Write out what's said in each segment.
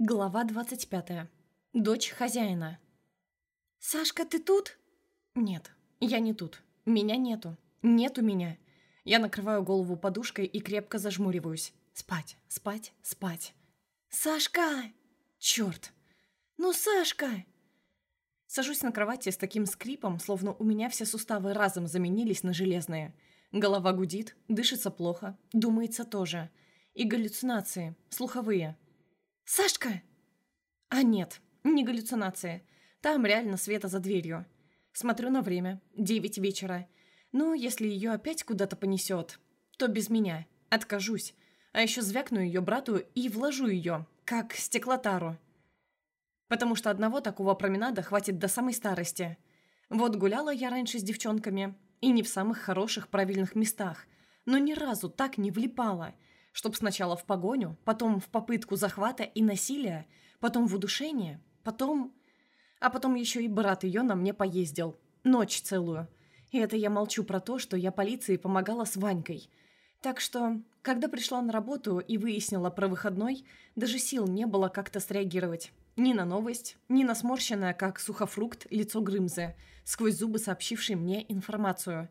Глава 25. Дочь хозяина. «Сашка, ты тут?» «Нет, я не тут. Меня нету. Нету меня». Я накрываю голову подушкой и крепко зажмуриваюсь. Спать, спать, спать. «Сашка!» «Черт!» «Ну, Сашка!» Сажусь на кровати с таким скрипом, словно у меня все суставы разом заменились на железные. Голова гудит, дышится плохо, думается тоже. И галлюцинации, слуховые – «Сашка!» А нет, не галлюцинации. Там реально света за дверью. Смотрю на время. Девять вечера. Ну, если ее опять куда-то понесет, то без меня. Откажусь. А еще звякну ее брату и вложу ее, как стеклотару. Потому что одного такого променада хватит до самой старости. Вот гуляла я раньше с девчонками, и не в самых хороших правильных местах, но ни разу так не влипала – Чтоб сначала в погоню, потом в попытку захвата и насилия, потом в удушение, потом... А потом еще и брат ее на мне поездил. Ночь целую. И это я молчу про то, что я полиции помогала с Ванькой. Так что, когда пришла на работу и выяснила про выходной, даже сил не было как-то среагировать. Ни на новость, ни на сморщенное, как сухофрукт, лицо Грымзы, сквозь зубы сообщившей мне информацию.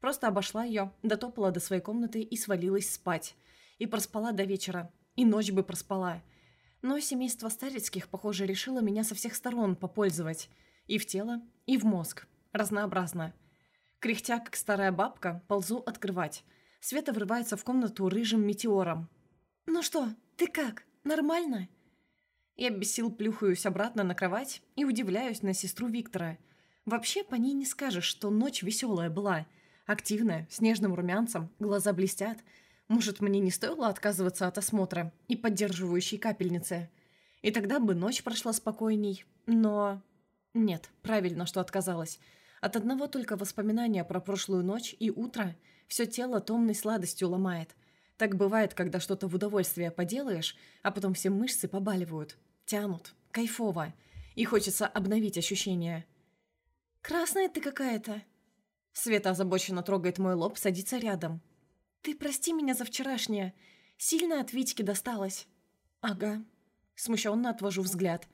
Просто обошла ее, дотопала до своей комнаты и свалилась спать и проспала до вечера. И ночь бы проспала. Но семейство Старицких, похоже, решило меня со всех сторон попользовать. И в тело, и в мозг. Разнообразно. Кряхтя, как старая бабка, ползу открывать. Света врывается в комнату рыжим метеором. «Ну что, ты как? Нормально?» Я без сил плюхаюсь обратно на кровать и удивляюсь на сестру Виктора. Вообще по ней не скажешь, что ночь веселая была. Активная, с нежным румянцем, глаза блестят – может, мне не стоило отказываться от осмотра и поддерживающей капельницы? И тогда бы ночь прошла спокойней. Но... Нет, правильно, что отказалась. От одного только воспоминания про прошлую ночь и утро все тело томной сладостью ломает. Так бывает, когда что-то в удовольствие поделаешь, а потом все мышцы побаливают, тянут, кайфово, и хочется обновить ощущения. «Красная ты какая-то!» Света озабоченно трогает мой лоб, садится рядом. «Ты прости меня за вчерашнее. Сильно от Витьки досталось?» «Ага». Смущенно отвожу взгляд.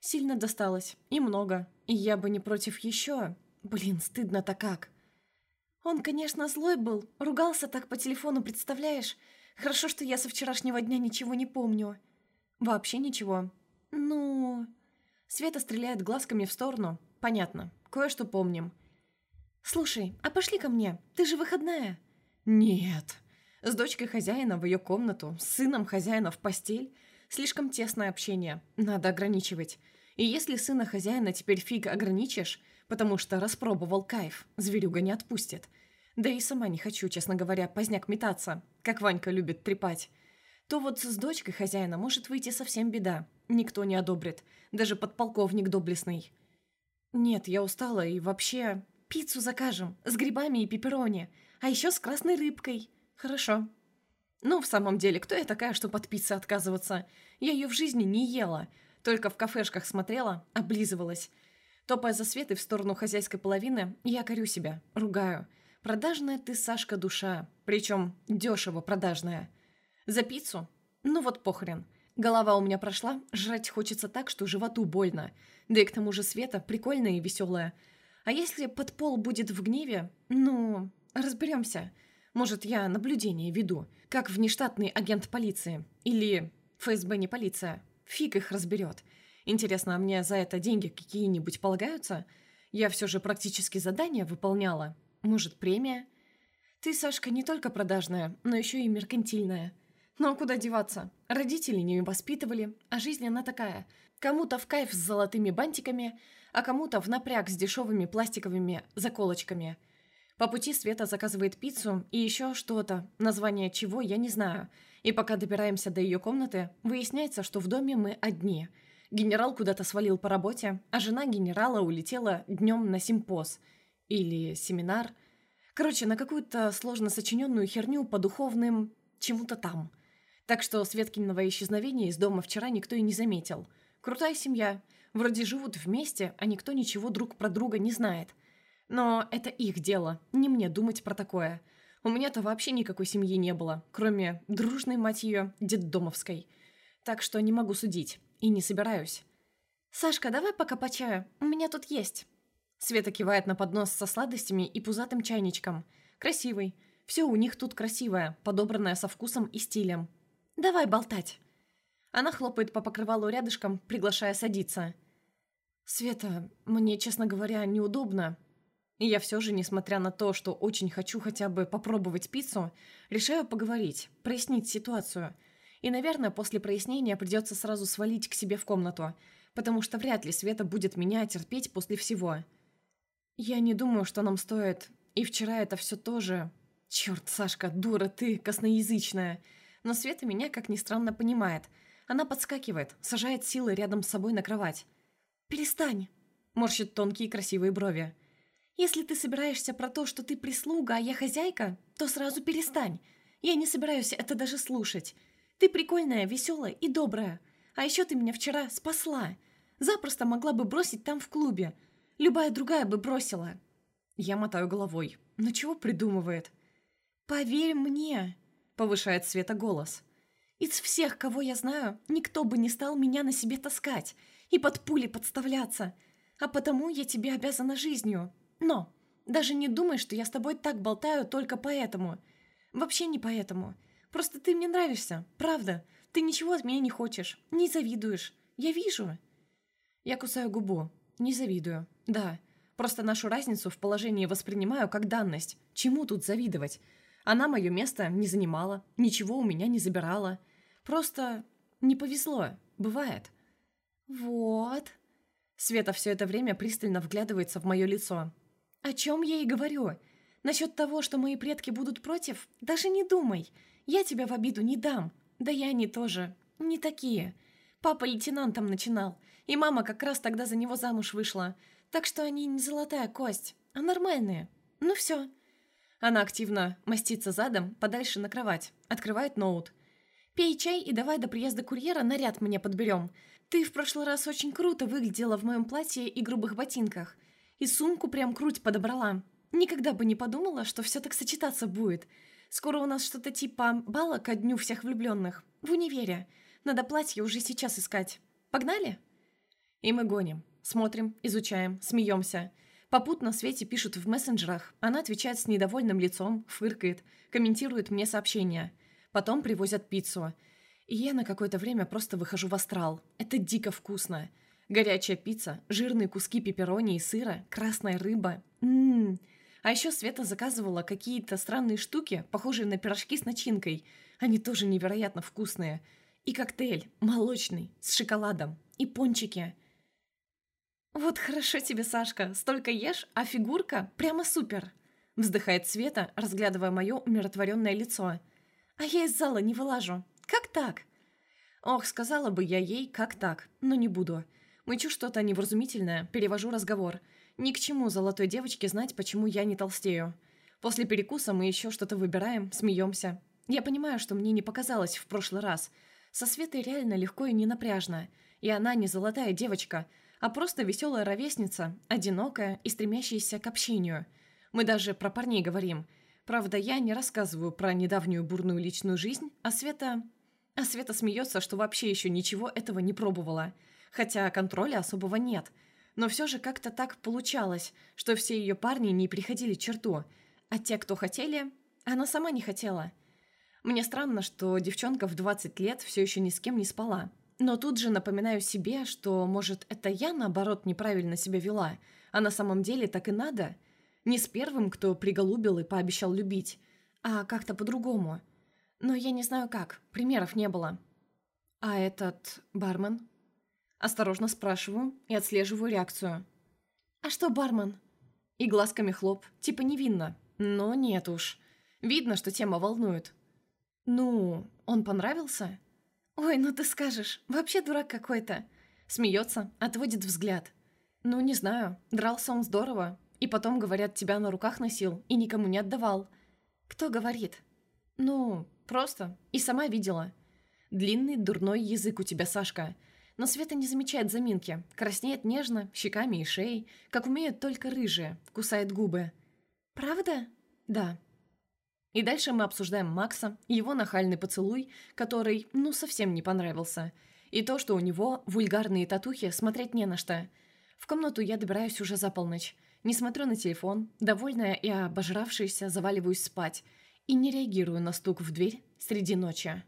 «Сильно досталось. И много. И я бы не против еще. Блин, стыдно-то как». «Он, конечно, злой был. Ругался так по телефону, представляешь? Хорошо, что я со вчерашнего дня ничего не помню». «Вообще ничего». «Ну...» Света стреляет глазками в сторону. «Понятно. Кое-что помним». «Слушай, а пошли ко мне. Ты же выходная». Нет. С дочкой хозяина в ее комнату, с сыном хозяина в постель. Слишком тесное общение. Надо ограничивать. И если сына хозяина теперь фиг ограничишь, потому что распробовал кайф, зверюга не отпустит. Да и сама не хочу, честно говоря, поздняк метаться, как Ванька любит трепать. То вот с дочкой хозяина может выйти совсем беда. Никто не одобрит. Даже подполковник доблестный. Нет, я устала и вообще... Пиццу закажем, с грибами и пепперони. А еще с красной рыбкой. Хорошо. Ну, в самом деле, кто я такая, что под пиццей отказываться? Я ее в жизни не ела. Только в кафешках смотрела, облизывалась. Топая за Светой в сторону хозяйской половины, я корю себя, ругаю. Продажная ты, Сашка, душа. Причем дешево продажная. За пиццу? Ну вот похрен. Голова у меня прошла, жрать хочется так, что животу больно. Да и к тому же Света прикольная и веселая. А если под пол будет в гневе, ну, Разберемся. Может, я наблюдение веду, как внештатный агент полиции. Или ФСБ не полиция. Фиг их разберет. Интересно, а мне за это деньги какие-нибудь полагаются? Я все же практически задание выполняла. Может, премия? Ты, Сашка, не только продажная, но еще и меркантильная. А куда деваться? Родители не воспитывали, а жизнь она такая. Кому-то в кайф с золотыми бантиками, а кому-то в напряг с дешевыми пластиковыми заколочками – по пути Света заказывает пиццу и еще что-то, название чего я не знаю. И пока добираемся до ее комнаты, выясняется, что в доме мы одни. Генерал куда-то свалил по работе, а жена генерала улетела днем на симпоз. Или семинар. Короче, на какую-то сложно сочиненную херню по духовным... чему-то там. Так что Светкиного исчезновения из дома вчера никто и не заметил. Крутая семья. Вроде живут вместе, а никто ничего друг про друга не знает – но это их дело, не мне думать про такое. У меня-то вообще никакой семьи не было, кроме дружной, мать ее, детдомовской. Так что не могу судить. И не собираюсь. «Сашка, давай пока по чаю. У меня тут есть». Света кивает на поднос со сладостями и пузатым чайничком. Красивый. Все у них тут красивое, подобранное со вкусом и стилем. «Давай болтать». Она хлопает по покрывалу рядышком, приглашая садиться. «Света, мне, честно говоря, неудобно. И я все же, несмотря на то, что очень хочу хотя бы попробовать пиццу, решаю поговорить, прояснить ситуацию. И, наверное, после прояснения придется сразу свалить к себе в комнату – потому что вряд ли Света будет меня терпеть после всего. Я не думаю, что нам стоит... И вчера это все тоже... Черт, Сашка, дура ты, косноязычная. Но Света меня, как ни странно, понимает. Она подскакивает, сажает силы рядом с собой на кровать. «Перестань!» – морщит тонкие красивые брови. «Если ты собираешься про то, что ты прислуга, а я хозяйка, то сразу перестань. Я не собираюсь это даже слушать. Ты прикольная, веселая и добрая. А еще ты меня вчера спасла. Запросто могла бы бросить там в клубе. Любая другая бы бросила. Я мотаю головой. Но чего придумывает? «Поверь мне», — повышает Света голос. «Из всех, кого я знаю, никто бы не стал меня на себе таскать и под пули подставляться. А потому я тебе обязана жизнью. Но даже не думай, что я с тобой так болтаю только поэтому. Вообще не поэтому. Просто ты мне нравишься, правда. Ты ничего от меня не хочешь, не завидуешь. Я вижу». Я кусаю губу. Не завидую. Да. Просто нашу разницу в положении воспринимаю как данность. Чему тут завидовать? Она мое место не занимала, ничего у меня не забирала. Просто не повезло. Бывает. Вот. Света все это время пристально вглядывается в мое лицо. О чем я и говорю. Насчет того, что мои предки будут против, даже не думай. Я тебя в обиду не дам. Да и они тоже не такие. Папа лейтенантом начинал. И мама как раз тогда за него замуж вышла. Так что они не золотая кость, а нормальные. Ну все. Она активно мастится задом, подальше на кровать. Открывает ноут. «Пей чай и давай до приезда курьера наряд мне подберем. Ты в прошлый раз очень круто выглядела в моем платье и грубых ботинках. И сумку прям круть подобрала. Никогда бы не подумала, что все так сочетаться будет. Скоро у нас что-то типа бала ко дню всех влюбленных. В универе. Надо платье уже сейчас искать. Погнали?» И мы гоним. Смотрим, изучаем, смеемся. Попутно Свете пишут в мессенджерах. Она отвечает с недовольным лицом, фыркает, комментирует мне сообщения. Потом привозят пиццу. И я на какое-то время просто выхожу в астрал. Это дико вкусно. Горячая пицца, жирные куски пепперони и сыра, красная рыба. Ммм. А еще Света заказывала какие-то странные штуки, похожие на пирожки с начинкой. Они тоже невероятно вкусные. И коктейль, молочный, с шоколадом. И пончики. «Вот хорошо тебе, Сашка, столько ешь, а фигурка прямо супер!» Вздыхает Света, разглядывая мое умиротворенное лицо. «А я из зала не вылажу. Как так?» Ох, сказала бы я ей, как так, но не буду. Мычу что-то невразумительное, перевожу разговор. Ни к чему золотой девочке знать, почему я не толстею. После перекуса мы еще что-то выбираем, смеемся. Я понимаю, что мне не показалось в прошлый раз. Со Светой реально легко и не напряжно. И она не золотая девочка, а просто веселая ровесница, одинокая и стремящаяся к общению. Мы даже про парней говорим. Правда, я не рассказываю про недавнюю бурную личную жизнь, а Света... А Света смеется, что вообще еще ничего этого не пробовала. Хотя контроля особого нет. Но все же как-то так получалось, что все ее парни не приходили черту. А те, кто хотели, она сама не хотела. Мне странно, что девчонка в 20 лет все еще ни с кем не спала. Но тут же напоминаю себе, что, может, это я, наоборот, неправильно себя вела, а на самом деле так и надо. Не с первым, кто приголубил и пообещал любить, а как-то по-другому. Но я не знаю как, примеров не было. А этот бармен? Осторожно спрашиваю и отслеживаю реакцию. «А что бармен?» И глазками хлоп, типа невинно. Но нет уж. Видно, что тема волнует. «Ну, он понравился?» «Ой, ну ты скажешь, вообще дурак какой-то!» Смеется, отводит взгляд. «Ну, не знаю, дрался он здорово. И потом, говорят, тебя на руках носил и никому не отдавал». «Кто говорит?» «Ну, просто. И сама видела». «Длинный дурной язык у тебя, Сашка». Но Света не замечает заминки. Краснеет нежно, щеками и шеей, как умеют только рыжие, кусает губы. «Правда?» «Да». И дальше мы обсуждаем Макса, его нахальный поцелуй, который, ну, совсем не понравился. И то, что у него вульгарные татухи, смотреть не на что. В комнату я добираюсь уже за полночь. Не смотрю на телефон, довольная и обожравшаяся, заваливаюсь спать и не реагирую на стук в дверь среди ночи.